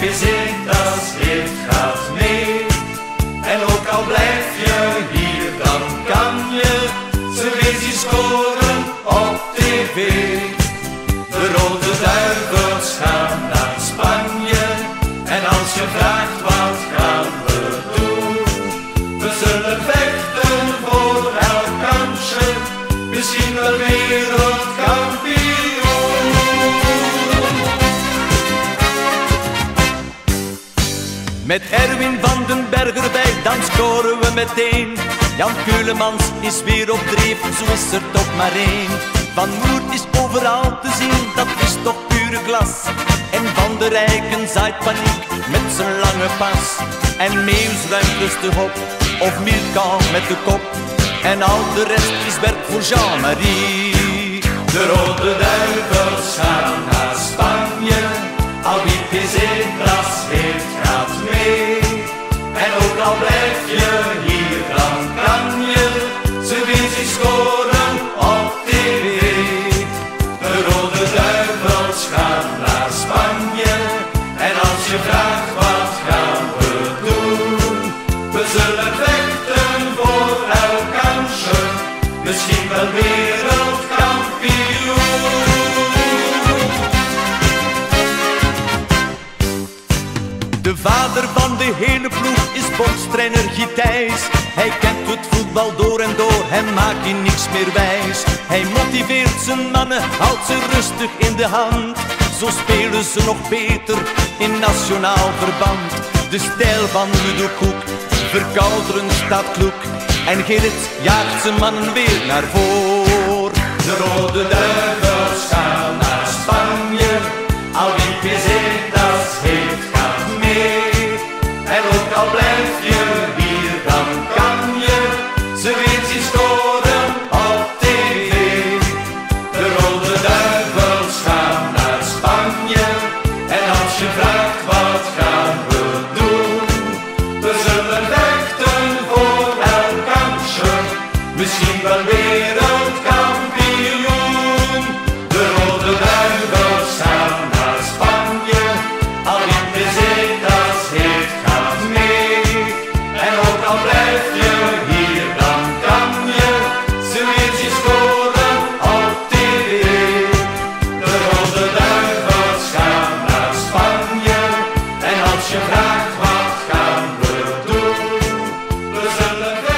gezicht, als dit gaat mee. En ook al blijf je hier, dan kan je ze weer scoren op tv. Met Erwin van den Berger bij, dan scoren we meteen. Jan Keulemans is weer op dreef, zo is er toch maar één. Van Moer is overal te zien, dat is toch pure klas. En Van de Rijken zaait paniek met zijn lange pas. En Meeuws ruimt rustig op, of Milka met de kop. En al de rest is werk voor Jean-Marie. Naar Spanje. En als je vraagt wat gaan we doen, we zullen vechten voor elk kansje, misschien wel wereldkampioen. De vader van de hele ploeg is bondstrainer Gitijs. Hij kent het voetbal door en door, hem maakt hij niks meer wijs. Hij motiveert zijn mannen, houdt ze rustig in de hand. Zo spelen ze nog beter in nationaal verband. De stijl van Ludo Koek, verkouderen staat kloek. En Gerrit jaagt zijn mannen weer naar voor. De rode duivels Hallelujah.